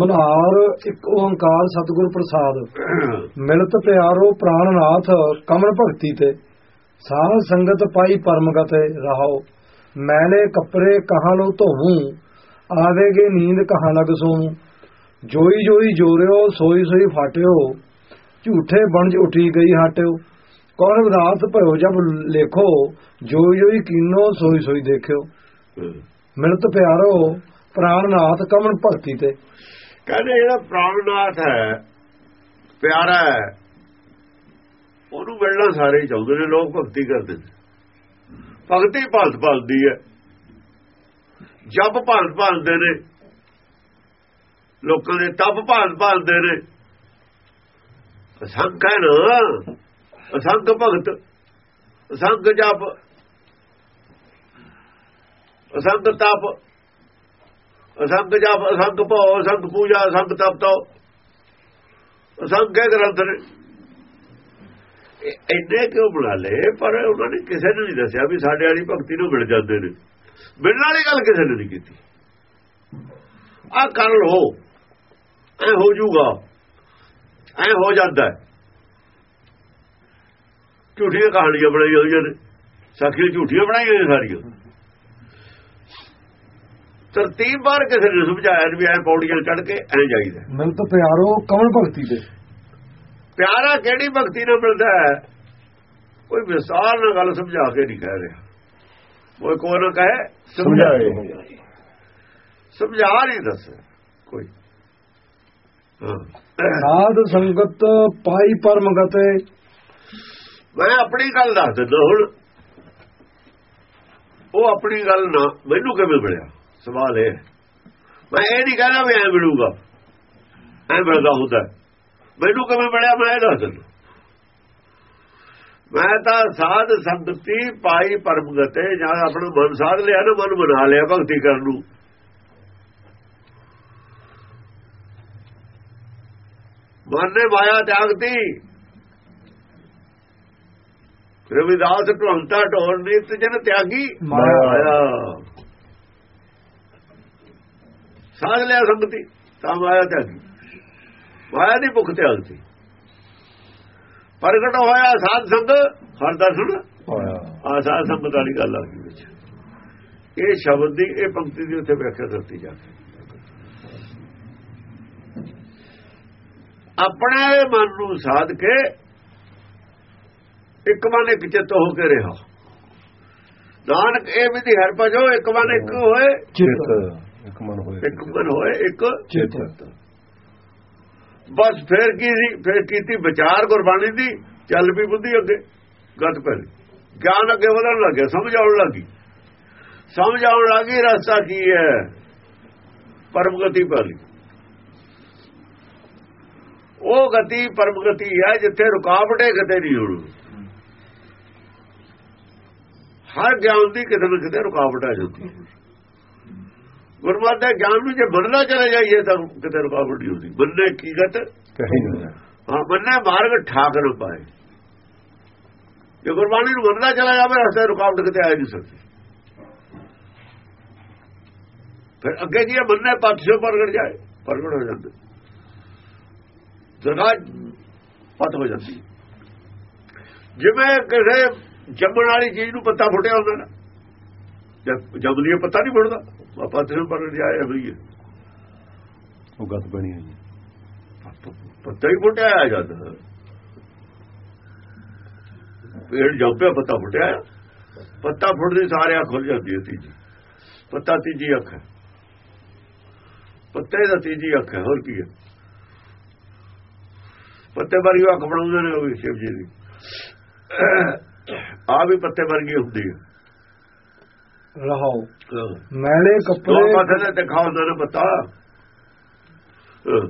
ਮਨਹਾਰ ਇੱਕ ਓੰਕਾਰ ਸਤਿਗੁਰ ਪ੍ਰਸਾਦ। ਮਿਲਤ ਪਿਆਰੋ ਪ੍ਰਾਨਨਾਥ ਕਮਲ ਭਗਤੀ ਤੇ। ਸਾਧ ਸੰਗਤ ਪਾਈ ਪਰਮਗਤ ਰਹਾਓ। ਮੈਲੇ ਕੱਪੜੇ ਕਹਾਂ ਲੋ ਧੋਵੂੰ ਆਵੇਗੇ ਨੀਂਦ ਕਹਾਂ ਲਗ ਸੋਊਂ ਜੋਈ ਜੋਈ ਜੋਰਿਓ ਸੋਈ ਸੋਈ ਫਾਟਿਓ। ਝੂਠੇ ਬਣਜ ਉਠੀ ਗਈ ਹਟਿਓ। ਕੌਣ ਵਿਦਾਸ ਭਇਓ ਜਬ ਲੇਖੋ ਜੋਈ ਜੋਈ ਕੀਨੋ ਸੋਈ ਸੋਈ ਦੇਖਿਓ। ਮਿਲਤ ਪਿਆਰੋ ਪ੍ਰਾਨਨਾਥ ਕਮਲ ਭਗਤੀ ਤੇ। ਕਹਿੰਦੇ ਜਿਹੜਾ ਪ੍ਰਾਣਨਾਥ ਹੈ, ਪਿਆਰਾ ਹੈ, ਉਹਨੂੰ ਮਿਲਣਾ ਸਾਰੇ ਹੀ ਚਾਹੁੰਦੇ ਨੇ, ਲੋਕ ਭਗਤੀ ਕਰਦੇ ਨੇ। ਭਗਤੀ ਭਾਲਤ ਭਾਲਦੀ ਹੈ। ਜਪ ਭਾਲਤ ਭਾਲਦੇ ਨੇ। ਲੋਕਾਂ ਦੇ ਤਪ ਭਾਲਤ ਭਾਲਦੇ ਨੇ। ਅਸੰਖ ਹੈ ਨਾ। ਅਸੰਖ ਭਗਤ, ਅਸੰਖ ਜਪ, ਅਸੰਖ ਤਪ। ਅਸੰਖ ਜਪ ਅਸੰਖ ਭਉ ਅਸੰਖ ਪੂਜਾ ਅਸੰਖ ਤਪ ਤੋ ਅਸੰਖ ਹੈ ਗ੍ਰੰਥ ਨੇ ਇੰਨੇ ਕਿਉਂ ਬਣਾ ਲਏ? ਪਰ ਉਹਨਾਂ ਨੇ ਕਿਸੇ ਨੂੰ ਨਹੀਂ ਦੱਸਿਆ ਵੀ ਸਾਡੇ ਵਾਲੀ ਭਗਤੀ ਨੂੰ ਮਿਲ ਜਾਂਦੇ ਨੇ। ਮਿਲਣ ਵਾਲੀ ਗੱਲ ਕਿਸੇ ਨੇ ਨਹੀਂ ਕੀਤੀ। ਆ ਕਰ ਲੋ ਐ ਹੋ ਜਾਊਗਾ। ਐ ਹੋ ਜਾਂਦਾ ਝੂਠੀਆਂ ਕਹਾਣੀਆਂ ਬਣਾਈਆਂ ਹੋਈਆਂ ਨੇ। ਸਾਖੀਆਂ ਝੂਠੀਆਂ ਬਣਾਈਆਂ ਹੋਈਆਂ ਸਾਰੀਆਂ। ਤਰਤੀਬ ਬਾਰ ਕਿਸੇ ਨੇ ਸਮਝਾਇਆ ਵੀ ਐ ਪੌੜੀਆਂ ਚੜ ਕੇ ਐ ਜਾਈਦਾ। ਮਿਲਤ ਪਿਆਰੋ ਕਮਲ ਭਗਤੀ ਤੇ ਪਿਆਰਾ ਕਿਹੜੀ ਭਗਤੀ ਨਾਲ ਮਿਲਦਾ ਹੈ? ਕੋਈ ਵਿਸਾਰ ਨਾਲ ਗੱਲ ਸਮਝਾ ਕੇ ਨਹੀਂ ਕਹਿ ਰਿਹਾ। ਕੋਈ ਕੋਈ ਨਾ ਕਹੇ ਸਮਝਾਏ। ਸਮਝਾ ਨਹੀਂ ਦੱਸ ਕੋਈ। ਸਾਧ ਸੰਗਤ ਪਾਈ ਪਰਮਗਤ ਮੈਂ ਆਪਣੀ ਗੱਲ ਦੱਸ ਦਿੰਦਾ ਹੁਣ। ਉਹ ਆਪਣੀ ਗੱਲ ਨਾ ਮੈਨੂੰ ਕਿਵੇਂ ਮਿਲਿਆ? ਸਵਾਲ ਇਹ ਹੈ। ਮੈਂ ਇਹ ਨਹੀਂ ਕਹਿੰਦਾ ਵੀ ਐ ਮਿਲੂਗਾ। ਐ ਮਿਲਦਾ ਹੁੰਦਾ ਮੈਨੂੰ ਕਿਵੇਂ ਮਿਲਿਆ ਮੈਂ ਇਹ ਦੱਸ ਦਿੰਦਾ। ਮੈਂ ਤਾਂ ਸਾਧ ਸੰਗਤੀ ਪਾਈ ਪਰਮਗਤੇ ਜਾਂ ਆਪਣਾ ਮਨ ਸਾਧ ਲਿਆ ਨਾ ਮਨ ਬਣਾ ਲਿਆ ਭਗਤੀ ਕਰਨ ਨੂੰ। ਮਨ ਨੇ ਮਾਇਆ ਤਿਆਗਤੀ। ਰਵਿਦਾਸ ਢੋਲਤਾ ਢੋਲ ਨਿਤ ਜਨ ਤਿਆਗੀ। ਮਾਇਆ। ਸਾਧ ਲਿਆ ਸੰਗਤੀ ਤਾਂ ਮਾਇਆ ਤਿਆਗੀ ਮਾਇਆ ਦੀ ਭੁੱਖ ਤਿਆਗਤੀ ਪ੍ਰਗਟ ਹੋਇਆ ਸਾਧ ਸੰਗ ਹਰ ਦਰਸ਼ਨ ਆ ਸਾਧ ਸੰਗਤ ਵਾਲੀ ਗੱਲ ਆ ਗਈ ਵਿੱਚ। ਇਹ ਸ਼ਬਦ ਦੀ ਇਹ ਪੰਕਤੀ ਦੀ ਉੱਥੇ ਵਿਆਖਿਆ ਕਰਤੀ ਜਾ ਕੇ ਆਪਣੇ ਮਨ ਨੂੰ ਸਾਧ ਕੇ ਇੱਕ ਮਨ ਇੱਕ ਚਿੱਤ ਹੋ ਕੇ ਰਿਹਾ। ਨਾਨਕ ਇਹ ਵਿਧੀ ਹਰ ਭਜੋ ਇੱਕ ਮਨ ਇੱਕ ਹੋਏ। ਚਿਤ ਇੱਕ ਮਨ ਇੱਕ ਮਨ ਹੋਏ ਇੱਕ ਚਿਤ ਬਸ ਫੇਰ ਕੀ ਸੀ? ਫੇਰ ਕੀਤੀ ਵਿਚਾਰ ਗੁਰਬਾਣੀ ਦੀ ਚੱਲ ਵੀ ਬੁੱਧੀ ਅੱਗੇ ਗੱਤ ਪੈ ਗਿਆਨ ਅੱਗੇ ਵਧਣ ਲੱਗਿਆ ਸਮਝ ਆਉਣ ਲੱਗੀ ਸਮਝ ਆਉਣ ਲੱਗੀ ਰਸਤਾ ਕੀ ਹੈ? ਪਰਮ ਗਤੀ ਪਾਲੀ ਉਹ ਗਤੀ ਪਰਮ ਗਤੀ ਹੈ ਜਿੱਥੇ ਰੁਕਾਵਟੇ ਕਿਤੇ ਨਹੀਂ ਹੋਣ। ਹਰ ਗਿਆਨ ਦੀ ਕਿਤੇ ਨਾ ਕਿਤੇ ਰੁਕਾਵਟ ਆ ਜਾਂਦੀ ਹੈ। ਗੁਰਮਤਿ ਦੇ ਗਿਆਨ ਨੂੰ ਜੇ ਮੰਨਣਾ ਚਲੇ ਜਾਈਏ ਤਾਂ ਕਿਤੇ ਰੁਕਾਵਟ ਨਹੀਂ ਹੁੰਦੀ। ਮੰਨੇ ਕੀ ਗਤ? ਕਹੀ ਨਹੀਂ ਹਾਂ ਮੰਨੇ ਮਾਰਗ ਠਾਕ ਨਾ ਪਾਏ। ਜੇ ਗੁਰਬਾਣੀ ਨੂੰ ਮੰਨਣਾ ਚਲਾ ਜਾਵੇ ਰਸਤੇ ਰੁਕਾਵਟ ਕਿਤੇ ਆ ਨਹੀਂ ਸਕਦੀ। ਫਿਰ ਅੱਗੇ ਹੈ ਮੰਨੇ ਪੱਥ ਸੇ ਪ੍ਰਗਟ ਜਾਏ ਪ੍ਰਗਟ ਹੋ ਜਾਂਦੇ। ਜਗਾ ਪਤ ਹੋ ਜਾਂਦੀ। ਜਿਵੇਂ ਕਿਸੇ ਜੰਮਣ ਵਾਲੀ ਚੀਜ਼ ਨੂੰ ਪੱਤਾ ਫੁੱਟਿਆ ਹੁੰਦਾ ਨਾ ਜਦ ਜੰਮਦੀ ਪੱਤਾ ਨਹੀਂ ਫੁੱਟਦਾ ਆਪਾਂ ਤੇ ਪ੍ਰਗਟ ਜਾਏ ਹੋਈ ਹੈ ਉਹ ਗੱਤ ਬਣੀ ਹੈ ਜੀ ਪੱਤਾ ਹੀ ਫੁੱਟਿਆ ਆ ਜਾਂਦਾ। ਪੇੜ ਜੰਪਿਆ ਪੱਤਾ ਫੁੱਟਿਆ ਪੱਤਾ ਫੁੱਟਦੇ ਸਾਰੇ ਅੱਖ ਖੁੱਲ ਜਾਂਦੀ ਹੈ ਤੀਜੀ। ਪੱਤਾ ਤੀਜੀ ਅੱਖ ਹੈ। ਪੱਤੇ ਦਾ ਤੀਜੀ ਅੱਖ ਹੈ ਹੋਰ ਕੀ ਹੈ। ਪੱਤੇ ਵਰਗੀ ਅੱਖ ਬਣਾਉਂਦੇ ਨੇ ਉਹ ਵੀ ਸ਼ਿਵ ਜੀ ਦੀ। ਆ ਵੀ ਪੱਤੇ ਵਰਗੀ ਹੁੰਦੀ ਹੈ। ਰਹਾਓ ਮੈਲੇ ਕੱਪੜੇ ਪਾਸੇ ਤੇ ਦਿਖਾਉਂਦਾ ਨਾ ਪੱਤਾ। ਹਾਂ।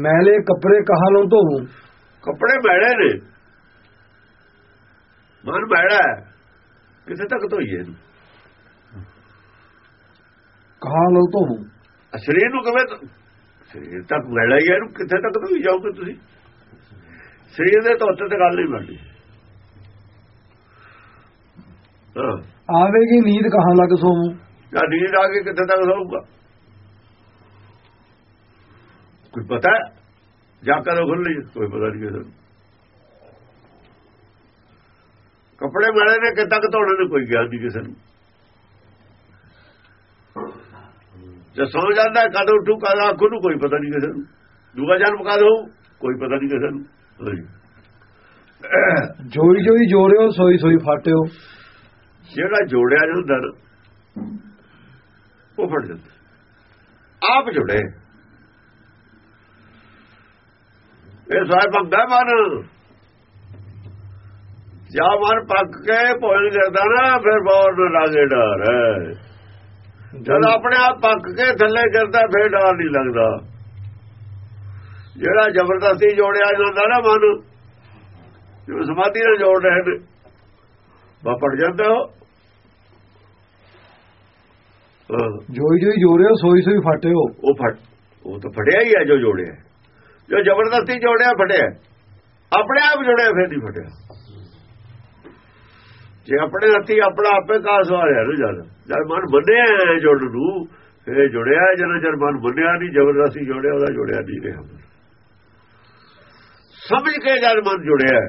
ਮੈਲੇ ਕੱਪੜੇ ਕਹਾਂ ਲੋ ਧੋਵੂੰ? ਕੱਪੜੇ ਮੈਲੇ ਨੇ। ਮਨ ਮੈਲਾ ਕਿੱਥੇ ਤੱਕ ਧੋਈਏ ਇਹਨੂੰ? ਕਹਾਂ ਲੋ ਆਹ ਸਰੀਰ ਨੂੰ ਕਿਵੇਂ ਸਰੀਰ ਤੱਕ ਮੈਲਾ ਹੀ ਹੈ ਇਹਨੂੰ। ਕਿੱਥੇ ਤੱਕ ਧੋਈ ਜਾਓਗੇ ਤੁਸੀਂ? ਸਰੀਰ ਦੇ ਧੋਤੇ ਤੇ ਗੱਲ ਨਹੀਂ ਬਣਦੀ। ਹਾਂ। ਆਵੇਗੀ ਨੀਂਦ ਕਹਾਂ ਲਗ ਸੋਵੂੰ? ਜਾਂ ਨੀਂਦ ਆ ਕੇ ਕਿੱਥੇ ਤੱਕ ਸੌਂਗਾ ਕੋਈ ਪਤਾ? ਜਾਂ ਕਦੋਂ ਖੁੱਲੀ ਕੋਈ ਪਤਾ ਨਹੀਂ ਕਿਸੇ ਨੂੰ ਕੱਪੜੇ ਮੈਲੇ ਨੇ ਕਿੱਦਾਂ ਧੋਣੇ ਨੇ ਕੋਈ ਗਿਆਨ ਨਹੀਂ ਕਿਸੇ ਨੂੰ। ਜੇ ਸੌ ਜਾਂਦਾ ਕਦੋਂ ਉੱਠੂ ਕਦੋਂ ਆਖੂ ਨੂੰ ਕੋਈ ਪਤਾ ਨਹੀਂ ਕਿਸੇ ਨੂੰ। ਦੂਗਾ ਜਨਮ ਕਦੋਂ ਕੋਈ ਪਤਾ ਨਹੀਂ ਕਿਸੇ ਨੂੰ। ਜੋਈ ਜੋਈ ਜੋੜਿਓ ਸੋਈ ਸੋਈ ਫਾਟਿਓ। ਜਿਹੜਾ ਜੋੜਿਆ ਜਾਂਦਾ ਨਾ ਉਹ ਫਟ ਜਾਂਦਾ। ਆਪ ਜੁੜੇ। ਇਹ ਸਾਹਿਬ ਬੰਦਾ ਮਨ। ਜਾਂ ਮਨ ਪੱਕ ਕੇ ਭੋਜਨ ਕਰਦਾ ਨਾ ਫਿਰ ਬੌਰ ਨੂੰ ਲਾਗੇ ਡਰ ਜਦ ਆਪਣੇ ਆਪ ਪੱਕ ਕੇ ਥੱਲੇ ਕਰਦਾ ਫਿਰ ਡਰ ਨਹੀਂ ਲੱਗਦਾ। ਜਿਹੜਾ ਜ਼ਬਰਦਸਤੀ ਜੋੜਿਆ ਜਾਂਦਾ ਨਾ ਮਨ ਜਿਵੇਂ ਸਮਾਧੀ ਨਾਲ ਜੋੜ ਰਹੇ ਨੇ। ਵਾਪੜ ਜਾਂਦਾ ਜੋਈ ਜੋਈ ਜੋੜਿਓ ਸੋਈ ਸੋਈ ਫਾਟਿਓ। ਉਹ ਫਟ ਉਹ ਤਾਂ ਫਟਿਆ ਹੀ ਹੈ ਜੋ ਜੋੜਿਆ। ਜੋ ਜ਼ਬਰਦਸਤੀ ਜੋੜਿਆ ਫਟਿਆ। ਆਪਣੇ ਆਪ ਜੋੜਿਆ ਫਿਰ ਨਹੀਂ ਫਟਿਆ। ਜੇ ਆਪਣੇ ਹੱਥੀ ਆਪਣਾ ਆਪੇ ਕਾਸ ਵਾਲਿਆ ਨੂੰ ਜਦ ਜਦ ਮਨ ਬੰਨਿਆ ਜੋੜ ਨੂੰ ਇਹ ਜੁੜਿਆ ਜਦੋਂ ਜਦ ਮਨ ਬੰਨਿਆ ਨਹੀਂ ਜ਼ਬਰਦਸਤੀ ਜੋੜਿਆ ਉਹਦਾ ਜੋੜਿਆ ਨਹੀਂ ਰਿਹਾ। ਸਮਝ ਕੇ ਜਦ ਮਨ ਜੁੜਿਆ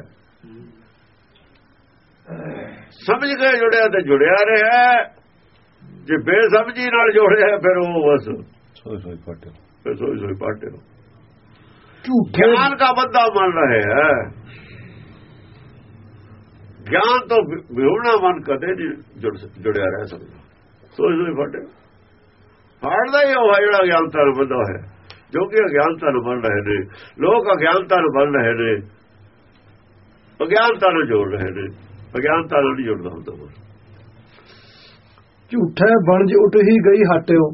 ਸਮਝ ਕੇ ਜੁੜਿਆ ਤੇ ਜੁੜਿਆ ਰਿਹਾ ਜੇ ਬੇਸਮਝੀ ਨਾਲ ਜੋੜਿਆ ਫਿਰ ਉਹ ਬਸ ਸੋਈ ਸੋਈ ਫਟਿਓ ਫਿਰ ਸੋਈ ਸੋਈ ਪਾਟੇ ਝੂਠੇ। ਗਿਆਨ ਦਾ ਬੰਦਾ ਮੰਨ ਰਹੇ ਹੈ। ਗਿਆਨ ਤੋਂ ਵਿਹੂਣਾ ਮਨ ਕਦੇ ਨਹੀਂ ਜੁੜ ਜੁੜਿਆ ਰਹਿ ਸਕਦਾ। ਸੋਈ ਸੋਈ ਫਟੇ ਫਾੜਦਾ ਹੀ ਉਹ ਹੈ ਜਿਹੜਾ ਗਿਆਨਤਾ ਨੂੰ ਬੰਦਾ ਹੈ। ਜੋ ਕਿ ਅਗਿਆਨਤਾ ਨੂੰ ਬਣ ਰਹੇ ਨੇ। ਲੋਕ ਅਗਿਆਨਤਾ ਨੂੰ ਬਣ ਰਹੇ ਨੇ। ਅਗਿਆਨਤਾ ਨੂੰ ਜੋੜ ਰਹੇ ਨੇ। ਅਗਿਆਨਤਾ ਨੂੰ ਨਹੀਂ ਜੁੜਦਾ ਹੁੰਦਾ ਬਸ। ਝੂਠੇ ਬਣ ਜ ਉੱਠ ਹੀ ਗਈ ਹਟਿਓ।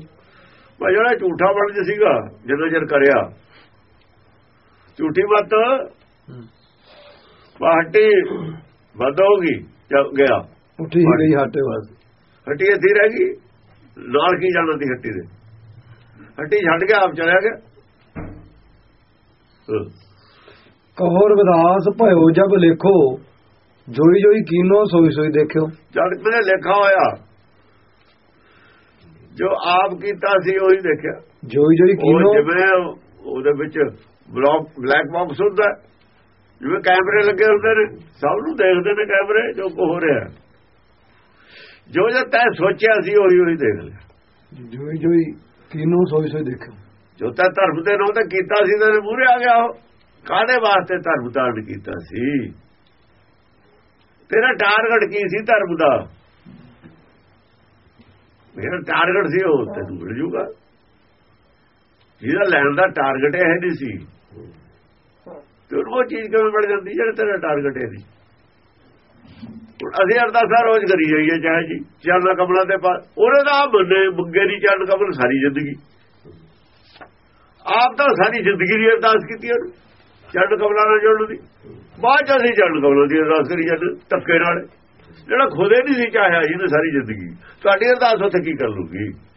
ਮੈਂ ਜਿਹੜਾ ਝੂਠਾ ਬਣ ਜ ਸੀਗਾ ਜਦੋਂ ਜਰ ਕਰਿਆ। ਝੂਠੀ ਮਤ ਬਾਹਟੀ ਵਧੋਗੀ ਜਦ ਗਿਆ। ਉੱਠ ਹੀ ਗਈ ਹਟਿਓ ਹੱਟੀ ਇੱਥੇ ਰਹਿ ਗਈ। ਨਾਲ ਕੀ ਜਾਣਾ ਦੀ ਹੱਟੀ ਦੇ? ਹੱਟੀ ਛੱਡ ਕੇ ਆਪ ਚਲਿਆ ਗਿਆ। ਕਹੋਰ ਵਿਦਾਸ ਭਇਓ ਜਬ ਲੇਖੋ। ਜੋਈ ਜੋਈ ਕੀਨੋ ਸੋਈ ਸੋਈ ਦੇਖਿਓ। ਜਦ ਮੈਨੇ ਲਿਖਾ ਹੋਇਆ ਜੋ ਆਪ ਕੀਤਾ ਸੀ ਉਹੀ ਦੇਖਿਆ। ਜੋਈ ਜੋਈ ਕੀਨੋ। ਜਿਵੇਂ ਉਹਦੇ ਵਿੱਚ ਬਲੌਕ ਬਲੈਕ ਬਾਕਸ ਹੁੰਦਾ ਜਿਵੇਂ ਕੈਮਰੇ ਲੱਗੇ ਹੁੰਦੇ ਨੇ ਸਭ ਨੂੰ ਦੇਖਦੇ ਨੇ ਕੈਮਰੇ ਜੋ ਹੋ ਰਿਹਾ ਜੋ ਜੋ ਤੈ ਸੋਚਿਆ ਸੀ ਉਹੀ ਉਹੀ ਦੇਖ ਲਿਆ। ਜੋਈ ਜੋਈ ਕੀਨੋ ਸੋਈ ਸੋਈ ਦੇਖਿਓ। ਜੋ ਤੈ ਧਰਮ ਦੇ ਨਾਂ ਤੇ ਕੀਤਾ ਸੀ ਤੇ ਮੂਹਰੇ ਆ ਗਿਆ ਉਹ। ਕਾਦੇ ਵਾਸਤੇ ਧਰਮ ਧਾਰਨ ਕੀਤਾ ਸੀ? ਤੇਰਾ ਟਾਰਗੇਟ ਕੀ ਸੀ ਧਰਮ ਦਾ? ਮੇਰਾ ਟਾਰਗੇਟ ਸੀ ਉਹ ਤੈਨੂੰ ਮਿਲ ਜੂਗਾ। ਜਿਹਦਾ ਲੈਣ ਦਾ ਟਾਰਗੇਟ ਇਹ ਨਹੀਂ ਸੀ। ਤੇ ਉਹਨੂੰ ਉਹ ਚੀਜ਼ ਕਿਵੇਂ ਮਿਲ ਜਾਂਦੀ ਜਿਹੜਾ ਤੇਰਾ ਟਾਰਗੇਟ ਹੈ ਨਹੀਂ ਹੁਣ ਅਸੀਂ ਅਰਦਾਸਾਂ ਰੋਜ਼ ਕਰੀ ਜਾਈਏ ਚਾਹੇ ਜੀ ਚੱਲਣਾ ਕਮਲਾਂ ਦੇ ਪਾਸ ਉਹਨੇ ਤਾਂ ਬੰਦੇ ਮੁੱਗੇ ਨਹੀਂ ਚੱਲ ਕਮਲ, ਸਾਰੀ ਜ਼ਿੰਦਗੀ। ਆਪ ਤਾਂ ਸਾਰੀ ਜ਼ਿੰਦਗੀ ਦੀ ਅਰਦਾਸ ਕੀਤੀ ਉਹਨੂੰ। ਚੜ੍ਹ ਕਮਲਾ ਨਾਲ ਜੋੜਨ ਦੀ ਬਾਅਦ ਚ ਅਸੀਂ ਚੜ੍ਹ ਕਮਲਾ ਦੀ ਅਰਦਾਸ ਕਰੀ ਜਾਂਦੇ ਧੱਕੇ ਨਾਲ। ਜਿਹੜਾ ਖੁਦੇ ਨਹੀਂ ਸੀ ਚਾਹਿਆ ਜਿਹਨੇ ਸਾਰੀ ਜ਼ਿੰਦਗੀ। ਤੁਹਾਡੀ ਅਰਦਾਸ ਉੱਥੇ ਕੀ ਕਰ ਲੂਗੀ?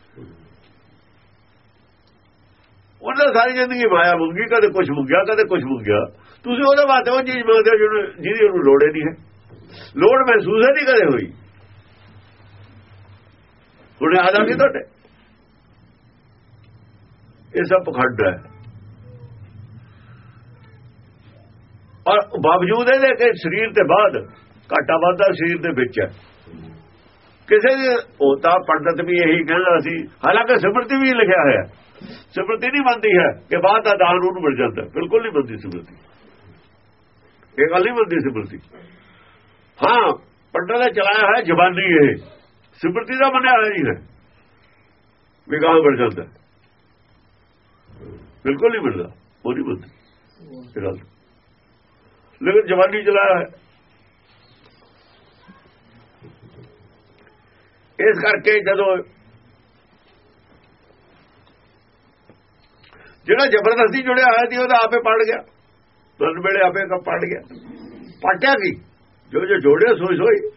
ਉਹਨੇ ਸਾਰੀ ਜ਼ਿੰਦਗੀ ਮਾਇਆ ਮੰਗੀ, ਕਦੇ ਕੁਝ ਮੰਗਿਆ, ਕਦੇ ਕੁਝ ਮੰਗਿਆ। ਤੁਸੀਂ ਉਹਦੇ ਵਾਸਤੇ ਉਹ ਚੀਜ਼ ਮੰਗਦੇ ਹੋ ਜਿਹਨੂੰ ਜਿਹਦੀ ਉਹਨੂੰ ਲੋੜ ਹੀ ਨਹੀਂ ਹੈ। ਲੋੜ ਮਹਿਸੂਸ ਹੀ ਨਹੀਂ ਕਦੇ ਹੋਈ। ਉਹਨੇ ਆਦਾ ਨਹੀਂ ਤੁਹਾਡੇ? ਇਹ ਸਭ ਪਖੰਡ ਹੈ। ਔਰ ਬਾਵਜੂਦ ਇਹਦੇ ਕਿ ਸਰੀਰ ਤੇ ਬਾਅਦ ਘਾਟਾ ਵਾਧਾ ਸਰੀਰ ਦੇ ਵਿੱਚ ਹੈ। ਕਿਸੇ ਉਹ ਤਾਂ ਪੰਡਤ ਵੀ ਇਹੀ ਕਹਿੰਦਾ ਸੀ, ਹਾਲਾਂਕਿ ਸਿਮਰਤੀ ਵੀ ਲਿਖਿਆ ਹੋਇਆ ਸਿਮਰਤੀ ਨਹੀਂ ਮੰਨਦੀ ਹੈ ਕਿ ਬਾਅਦ ਦਾ ਦਾਨ ਉਹਨੂੰ ਮਿਲ ਜਾਂਦਾ ਬਿਲਕੁਲ ਨਹੀਂ ਮੰਨਦੀ ਸਿਮਰਤੀ। ਇਹ ਗੱਲ ਨਹੀਂ ਮੰਨਦੀ ਸਿਮਰਤੀ। ਹਾਂ, ਪੰਡਤ ਨੇ ਚਲਾਇਆ ਹੈ ਜ਼ਬਾਨੀ ਇਹ। ਸਿਮਰਤੀ ਦਾ ਮੰਨਿਆ ਹੋਇਆ ਨਹੀਂ ਹੈ। ਵਿਗਾਹ ਮਿਲ ਜਾਂਦਾ ਬਿਲਕੁਲ ਨਹੀਂ ਮਿਲਦਾ। ਉਹ ਨਹੀਂ ਮਿਲਦੀ। ਇਹ ਗੱਲ। ਲੇਕਿਨ ਜਵਾਨੀ ਚਲਾਇਆ ਹੈ ਇਸ ਕਰਕੇ ਜਦੋਂ ਜਿਹੜਾ ਜ਼ਬਰਦਸਤੀ ਜੁੜਿਆ ਹੋਇਆ ਸੀ, ਉਹਦਾ ਆਪੇ ਪੜ ਗਿਆ। ਮਨ ਵੇਲੇ ਆਪੇ ਕਾ ਪੜ ਗਿਆ। ਪਟਿਆ ਕੀ? ਜੋ ਜੋ ਜੋੜਿਆ, ਸੋਈ ਸੋਈ।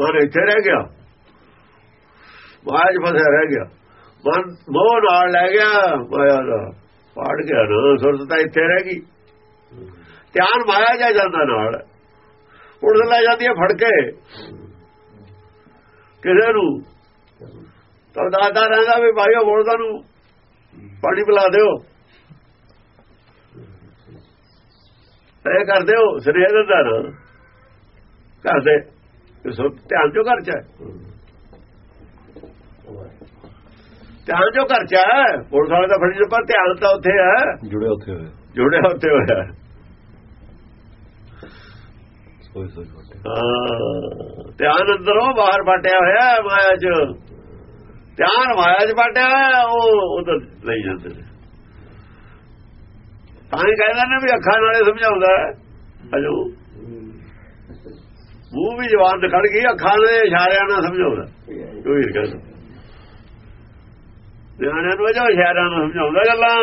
ਮਨ ਇੱਥੇ ਰਹਿ ਗਿਆ। ਮਾਇਆ ਫਸਿਆ, ਰਹਿ ਗਿਆ। ਮਨ ਮੋਹ ਨਾਲ ਲੈ ਗਿਆ। ਮਾਇਆ ਦਾ। ਪੜ ਗਿਆ ਨਾ, ਸੁਰਤ ਤਾਂ ਇੱਥੇ ਰਹਿ ਗਈ। ਧਿਆਨ ਮਾਇਆ ਜਾ ਜਾਂਦਾ ਨਾਲ। ਉੜ ਲੈ ਜਾਂਦੀ ਹੈ ਫੜ ਕੇ। ਕਿਸੇ ਨੂੰ ਤਾਂ ਦਾਦਾ ਰਹਿੰਦਾ ਵੀ ਭਾਈਓ ਬੋਲਦਾ ਨੂੰ ਪਾਣੀ ਪਿਲਾ ਦਿਓ। ਇਹ ਕਰਦੇ ਹੋ ਸਨੇਹ ਦੇ ਦਰ ਕਰਦੇ ਸੋ ਧਿਆਨ ਜੋ ਕਰ ਚਾ ਧਿਆਨ ਜੋ ਕਰ ਚਾ ਪੁਲਿਸ ਵਾਲੇ ਦਾ ਫੜੀ ਪਰ ਧਿਆਨ ਤਾਂ ਉੱਥੇ ਹੈ। ਜੁੜਿਆ ਉੱਥੇ ਹੋਏ ਜੁੜਿਆ ਉੱਥੇ ਹੋਇਆ। ਸੋਈ ਸੋਈ ਫਟੇ ਧਿਆਨ ਅੰਦਰੋਂ ਬਾਹਰ ਫਟਿਆ ਹੋਇਆ ਮਾਇਆ 'ਚ। ਧਿਆਨ ਮਾਇਆ 'ਚ ਫਟਿਆ ਹੋਇਆ ਉਹ ਉਧਰ ਲਈ ਜਾਂਦੇ ਨੇ। ਤਾਂ ਹੀ ਕਹਿੰਦਾ ਨੇ ਵੀ ਅੱਖਾਂ ਨਾਲੇ ਸਮਝਾਉਂਦਾ ਹੈ। ਮੂੰਹ ਵੀ ਜਵਾਨ ਤੇ ਖੜ ਗਈ, ਅੱਖਾਂ ਦੇ ਇਸ਼ਾਰਿਆਂ ਨਾਲ ਸਮਝਾਉਂਦਾ ਕੋਈ ਨਹੀਂ ਕਹਿੰਦਾ। ਨਿਆਣਿਆਂ ਨੂੰ ਜੋ ਇਸ਼ਾਰਿਆਂ ਨਾਲ ਸਮਝਾਉਂਦਾ, ਗੱਲਾਂ।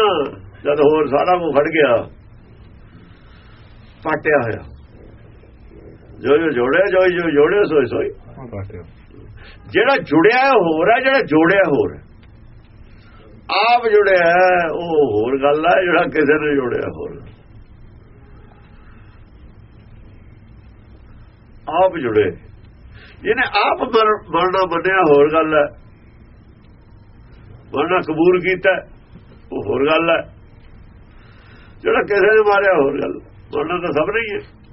ਜਦ ਹੋਰ ਸਾਰਾ ਮੂੰਹ ਖੜ ਗਿਆ ਪਾਟਿਆ ਹੋਇਆ। ਜੋ ਜੋ ਜੋੜਿਆ ਜੋ ਜੋ ਜੋੜਿਆ ਸੋਈ ਸੋਈ। ਜਿਹੜਾ ਜੁੜਿਆ ਹੋਰ ਹੈ ਜਿਹੜਾ ਜੋੜਿਆ ਹੋਰ ਹੈ। ਆਪ ਜੁੜਿਆ ਉਹ ਹੋਰ ਗੱਲ ਹੈ ਜਿਹੜਾ ਕਿਸੇ ਨੇ ਜੋੜਿਆ ਹੋਰ ਆਪ ਜੁੜੇ। ਇਹਨੇ ਆਪ ਮਰਨਾ ਮੰਨਿਆ ਹੋਰ ਗੱਲ ਹੈ। ਮਰਨਾ ਕਬੂਲ ਕੀਤਾ ਉਹ ਹੋਰ ਗੱਲ ਹੈ। ਜਿਹੜਾ ਕਿਸੇ ਨੇ ਮਾਰਿਆ ਹੋਰ ਗੱਲ ਮਰਨਾ ਤਾਂ ਸਭ ਨਹੀਂ ਹੈ।